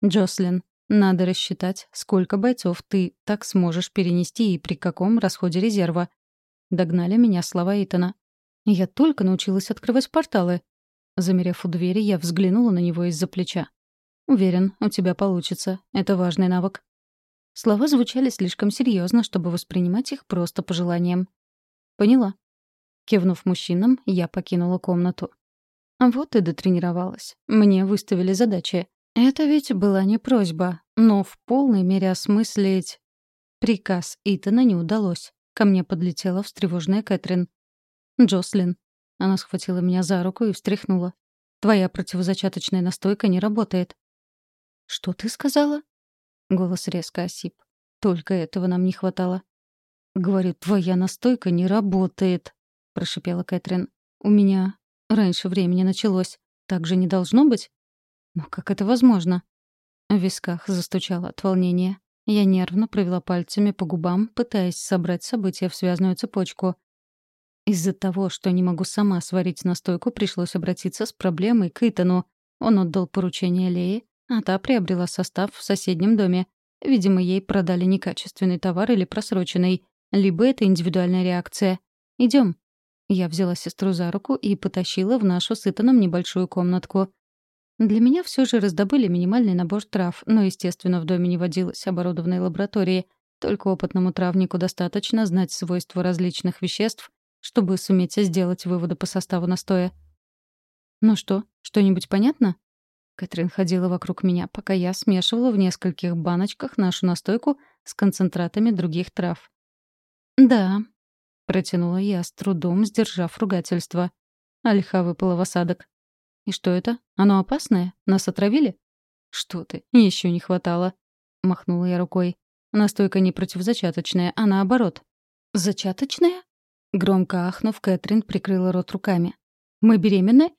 Джослин, надо рассчитать, сколько бойцов ты так сможешь перенести и при каком расходе резерва. Догнали меня слова Итана. Я только научилась открывать порталы. Замерев у двери, я взглянула на него из-за плеча. «Уверен, у тебя получится. Это важный навык». Слова звучали слишком серьезно, чтобы воспринимать их просто пожеланием. «Поняла». Кивнув мужчинам, я покинула комнату. Вот и дотренировалась. Мне выставили задачи. Это ведь была не просьба, но в полной мере осмыслить приказ Итана не удалось. Ко мне подлетела встревоженная Кэтрин. «Джослин». Она схватила меня за руку и встряхнула. «Твоя противозачаточная настойка не работает». «Что ты сказала?» Голос резко осип. Только этого нам не хватало. «Говорю, твоя настойка не работает», — прошипела Кэтрин. «У меня раньше времени началось. Так же не должно быть?» «Но как это возможно?» В висках застучало от волнения. Я нервно провела пальцами по губам, пытаясь собрать события в связную цепочку. Из-за того, что не могу сама сварить настойку, пришлось обратиться с проблемой к Итану. Он отдал поручение Лее, а та приобрела состав в соседнем доме. Видимо, ей продали некачественный товар или просроченный либо это индивидуальная реакция. Идем. Я взяла сестру за руку и потащила в нашу с Итаном небольшую комнатку. Для меня все же раздобыли минимальный набор трав, но, естественно, в доме не водилось оборудованной лаборатории. Только опытному травнику достаточно знать свойства различных веществ, чтобы суметь сделать выводы по составу настоя. «Ну что, что-нибудь понятно?» Кэтрин ходила вокруг меня, пока я смешивала в нескольких баночках нашу настойку с концентратами других трав. «Да», — протянула я, с трудом сдержав ругательство. Альха выпала в осадок. «И что это? Оно опасное? Нас отравили?» «Что ты? Еще не хватало», — махнула я рукой. «Настойка не противозачаточная, а наоборот». «Зачаточная?» Громко ахнув, Кэтрин прикрыла рот руками. «Мы беременны?»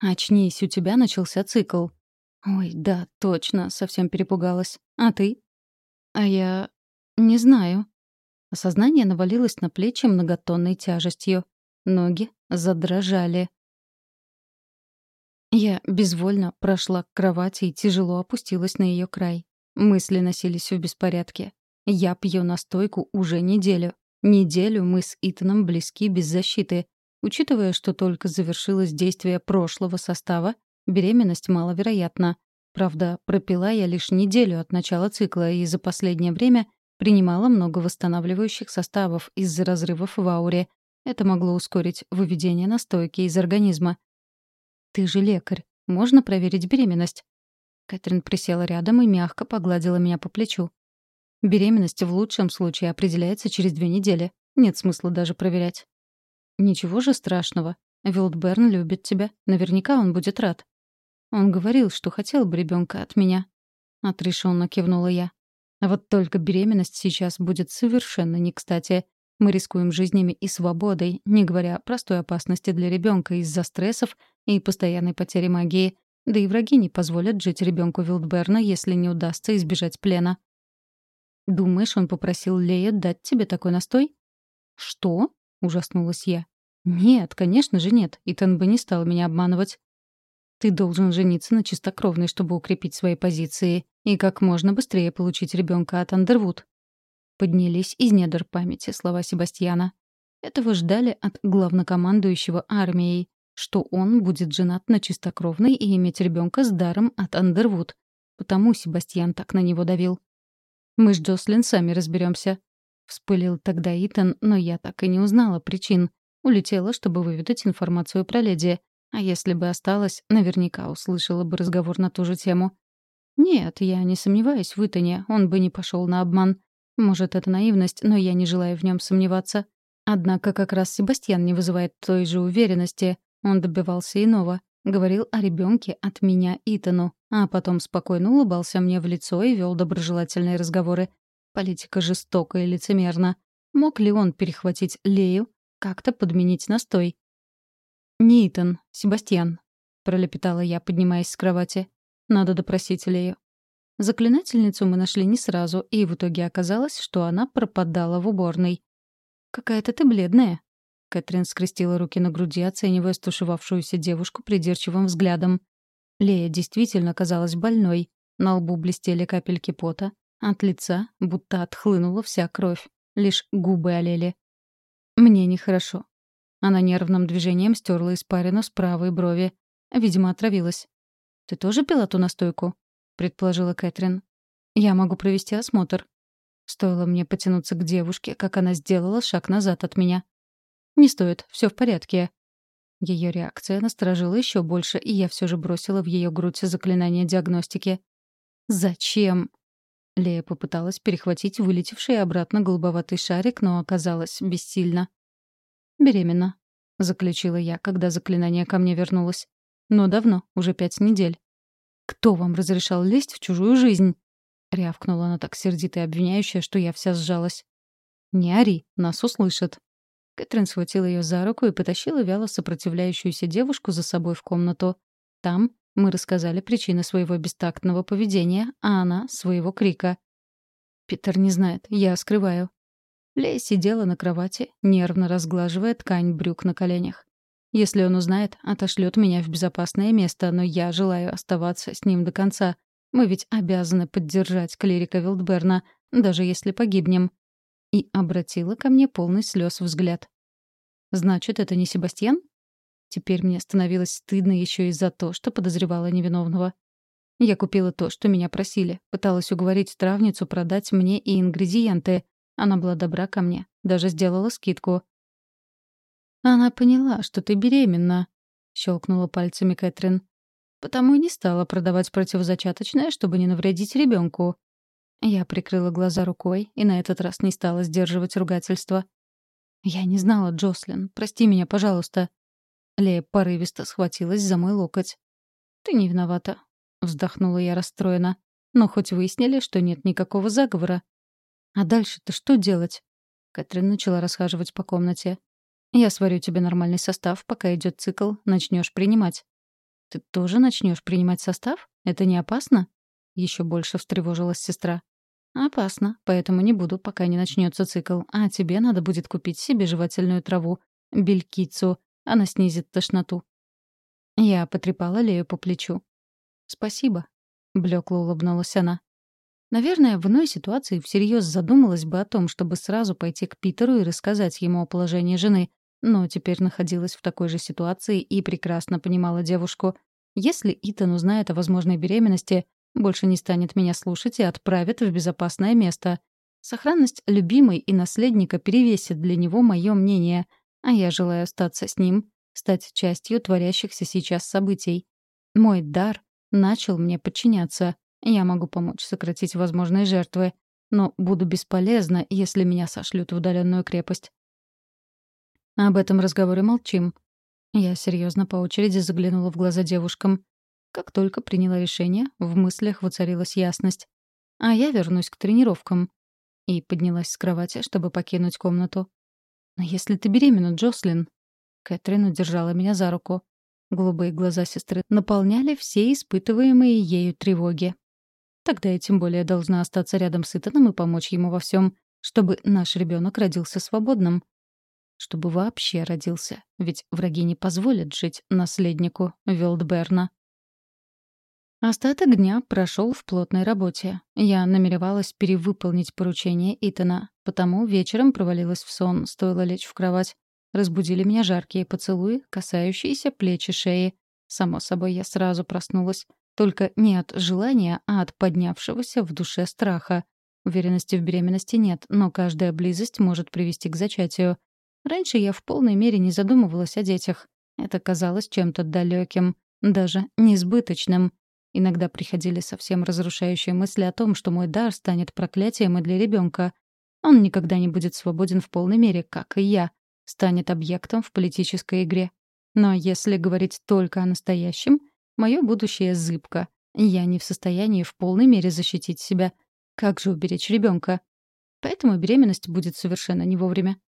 «Очнись, у тебя начался цикл». «Ой, да, точно, совсем перепугалась. А ты?» «А я... не знаю», Осознание навалилось на плечи многотонной тяжестью. Ноги задрожали. Я безвольно прошла к кровати и тяжело опустилась на ее край. Мысли носились в беспорядке. Я пью настойку уже неделю. Неделю мы с Итаном близки без защиты. Учитывая, что только завершилось действие прошлого состава, беременность маловероятна. Правда, пропила я лишь неделю от начала цикла, и за последнее время Принимала много восстанавливающих составов из-за разрывов в ауре. Это могло ускорить выведение настойки из организма. «Ты же лекарь. Можно проверить беременность?» Кэтрин присела рядом и мягко погладила меня по плечу. «Беременность в лучшем случае определяется через две недели. Нет смысла даже проверять». «Ничего же страшного. Вилдберн любит тебя. Наверняка он будет рад». Он говорил, что хотел бы ребенка от меня. Отрешенно кивнула я. А вот только беременность сейчас будет совершенно не кстати. Мы рискуем жизнями и свободой, не говоря о простой опасности для ребенка из-за стрессов и постоянной потери магии. Да и враги не позволят жить ребенку Вилдберна, если не удастся избежать плена. «Думаешь, он попросил Лея дать тебе такой настой?» «Что?» — ужаснулась я. «Нет, конечно же нет. Итан бы не стал меня обманывать. Ты должен жениться на чистокровной, чтобы укрепить свои позиции и как можно быстрее получить ребенка от Андервуд. Поднялись из недр памяти слова Себастьяна. Этого ждали от главнокомандующего армией, что он будет женат на чистокровной и иметь ребенка с даром от Андервуд. Потому Себастьян так на него давил. «Мы с Джослин сами разберемся. Вспылил тогда Итан, но я так и не узнала причин. Улетела, чтобы выведать информацию про леди. А если бы осталась, наверняка услышала бы разговор на ту же тему. Нет, я не сомневаюсь в Итане, он бы не пошел на обман. Может, это наивность, но я не желаю в нем сомневаться. Однако как раз Себастьян не вызывает той же уверенности. Он добивался иного. Говорил о ребенке от меня Итану, а потом спокойно улыбался мне в лицо и вел доброжелательные разговоры. Политика жестока и лицемерна. Мог ли он перехватить Лею, как-то подменить настой? «Не Итан, Себастьян», — пролепетала я, поднимаясь с кровати. «Надо допросить Лею». Заклинательницу мы нашли не сразу, и в итоге оказалось, что она пропадала в уборной. «Какая-то ты бледная». Кэтрин скрестила руки на груди, оценивая стушевавшуюся девушку придирчивым взглядом. Лея действительно казалась больной. На лбу блестели капельки пота. От лица будто отхлынула вся кровь. Лишь губы олели. «Мне нехорошо. Она нервным движением стерла испарину с правой брови. Видимо, отравилась. «Ты тоже пила ту настойку?» — предположила Кэтрин. «Я могу провести осмотр». Стоило мне потянуться к девушке, как она сделала шаг назад от меня. «Не стоит, все в порядке». Ее реакция насторожила еще больше, и я все же бросила в ее грудь заклинание диагностики. «Зачем?» Лея попыталась перехватить вылетевший обратно голубоватый шарик, но оказалась бессильна. «Беременна», — заключила я, когда заклинание ко мне вернулось. «Но давно, уже пять недель». «Кто вам разрешал лезть в чужую жизнь?» — рявкнула она так сердито и обвиняющая, что я вся сжалась. «Не ори, нас услышат». Кэтрин схватила ее за руку и потащила вяло сопротивляющуюся девушку за собой в комнату. Там мы рассказали причины своего бестактного поведения, а она — своего крика. «Питер не знает, я скрываю», Лея сидела на кровати, нервно разглаживая ткань брюк на коленях. Если он узнает, отошлет меня в безопасное место, но я желаю оставаться с ним до конца. Мы ведь обязаны поддержать клирика Вилдберна, даже если погибнем. И обратила ко мне полный слез взгляд. «Значит, это не Себастьян?» Теперь мне становилось стыдно еще и за то, что подозревала невиновного. Я купила то, что меня просили. Пыталась уговорить травницу продать мне и ингредиенты, она была добра ко мне, даже сделала скидку. «Она поняла, что ты беременна», — щелкнула пальцами Кэтрин. «Потому и не стала продавать противозачаточное, чтобы не навредить ребенку. Я прикрыла глаза рукой и на этот раз не стала сдерживать ругательство. «Я не знала, Джослин. Прости меня, пожалуйста». Лея порывисто схватилась за мой локоть. «Ты не виновата», — вздохнула я расстроена. «Но хоть выяснили, что нет никакого заговора. А дальше-то что делать? Кэтрин начала расхаживать по комнате. Я сварю тебе нормальный состав, пока идет цикл, начнешь принимать. Ты тоже начнешь принимать состав? Это не опасно? Еще больше встревожилась сестра. Опасно, поэтому не буду, пока не начнется цикл. А тебе надо будет купить себе жевательную траву, белькицу. Она снизит тошноту. Я потрепала Лею по плечу. «Спасибо», — блекло улыбнулась она. Наверное, в иной ситуации всерьез задумалась бы о том, чтобы сразу пойти к Питеру и рассказать ему о положении жены, но теперь находилась в такой же ситуации и прекрасно понимала девушку. Если Итан узнает о возможной беременности, больше не станет меня слушать и отправит в безопасное место. Сохранность любимой и наследника перевесит для него мое мнение, а я желаю остаться с ним, стать частью творящихся сейчас событий. Мой дар начал мне подчиняться, я могу помочь сократить возможные жертвы, но буду бесполезна, если меня сошлют в удаленную крепость. Об этом разговоре молчим. Я серьезно по очереди заглянула в глаза девушкам. Как только приняла решение, в мыслях воцарилась ясность. А я вернусь к тренировкам. И поднялась с кровати, чтобы покинуть комнату. «Но если ты беременна, Джослин...» Кэтрин удержала меня за руку. Голубые глаза сестры наполняли все испытываемые ею тревоги. Тогда я тем более должна остаться рядом с Итаном и помочь ему во всем, чтобы наш ребенок родился свободным. Чтобы вообще родился, ведь враги не позволят жить наследнику Вилдберна. Остаток дня прошел в плотной работе. Я намеревалась перевыполнить поручение Итана, потому вечером провалилась в сон, стоило лечь в кровать. Разбудили меня жаркие поцелуи, касающиеся плеч и шеи. Само собой, я сразу проснулась. Только не от желания, а от поднявшегося в душе страха. Уверенности в беременности нет, но каждая близость может привести к зачатию. Раньше я в полной мере не задумывалась о детях. Это казалось чем-то далеким, даже несбыточным. Иногда приходили совсем разрушающие мысли о том, что мой дар станет проклятием и для ребенка. Он никогда не будет свободен в полной мере, как и я, станет объектом в политической игре. Но если говорить только о настоящем, мое будущее зыбко. Я не в состоянии в полной мере защитить себя. Как же уберечь ребенка? Поэтому беременность будет совершенно не вовремя.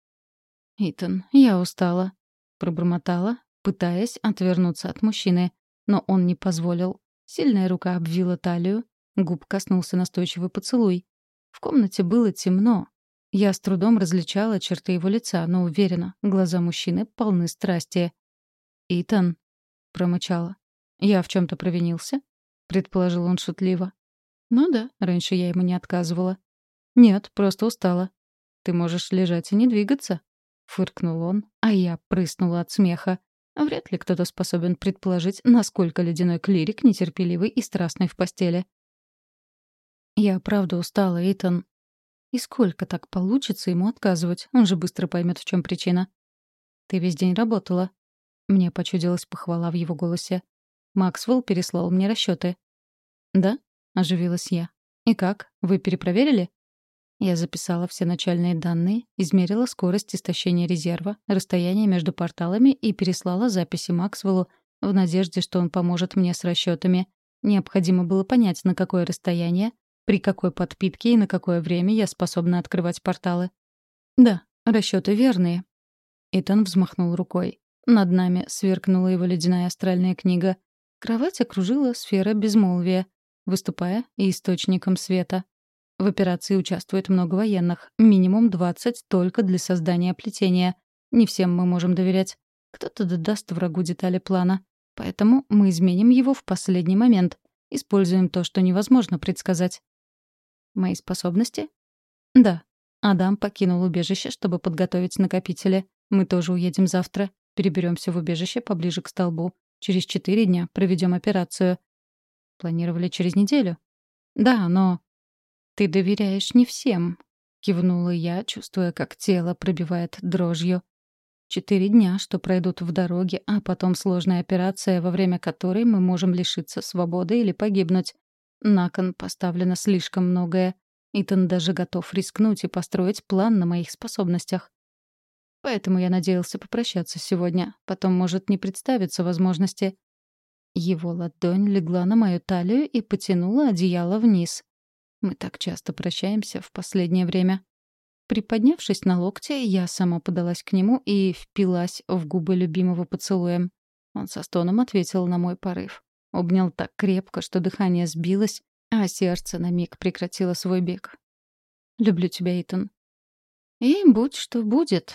«Итан, я устала», — пробормотала, пытаясь отвернуться от мужчины. Но он не позволил. Сильная рука обвила талию, губ коснулся настойчивый поцелуй. В комнате было темно. Я с трудом различала черты его лица, но уверена, глаза мужчины полны страсти. «Итан», — промычала. «Я в чем то провинился?» — предположил он шутливо. «Ну да, раньше я ему не отказывала». «Нет, просто устала». «Ты можешь лежать и не двигаться», — фыркнул он, а я прыснула от смеха. Вряд ли кто-то способен предположить, насколько ледяной клирик нетерпеливый и страстный в постели. Я правда устала, Итан. И сколько так получится ему отказывать? Он же быстро поймет, в чем причина. Ты весь день работала. Мне почудилась похвала в его голосе. Максвелл переслал мне расчеты. Да? Оживилась я. И как? Вы перепроверили? Я записала все начальные данные, измерила скорость истощения резерва, расстояние между порталами и переслала записи Максвеллу в надежде, что он поможет мне с расчетами. Необходимо было понять, на какое расстояние, при какой подпитке и на какое время я способна открывать порталы. Да, расчеты верные. Итан взмахнул рукой. Над нами сверкнула его ледяная астральная книга. Кровать окружила сфера безмолвия, выступая источником света. В операции участвует много военных, минимум 20 только для создания плетения. Не всем мы можем доверять. Кто-то даст врагу детали плана. Поэтому мы изменим его в последний момент. Используем то, что невозможно предсказать. Мои способности? Да. Адам покинул убежище, чтобы подготовить накопители. Мы тоже уедем завтра. Переберемся в убежище поближе к столбу. Через четыре дня проведем операцию. Планировали через неделю? Да, но «Ты доверяешь не всем», — кивнула я, чувствуя, как тело пробивает дрожью. Четыре дня, что пройдут в дороге, а потом сложная операция, во время которой мы можем лишиться свободы или погибнуть. На кон поставлено слишком многое. Итан даже готов рискнуть и построить план на моих способностях. Поэтому я надеялся попрощаться сегодня. Потом может не представиться возможности. Его ладонь легла на мою талию и потянула одеяло вниз. Мы так часто прощаемся в последнее время. Приподнявшись на локте, я сама подалась к нему и впилась в губы любимого поцелуем. Он со стоном ответил на мой порыв. Обнял так крепко, что дыхание сбилось, а сердце на миг прекратило свой бег. «Люблю тебя, Итан». «И будь что будет»,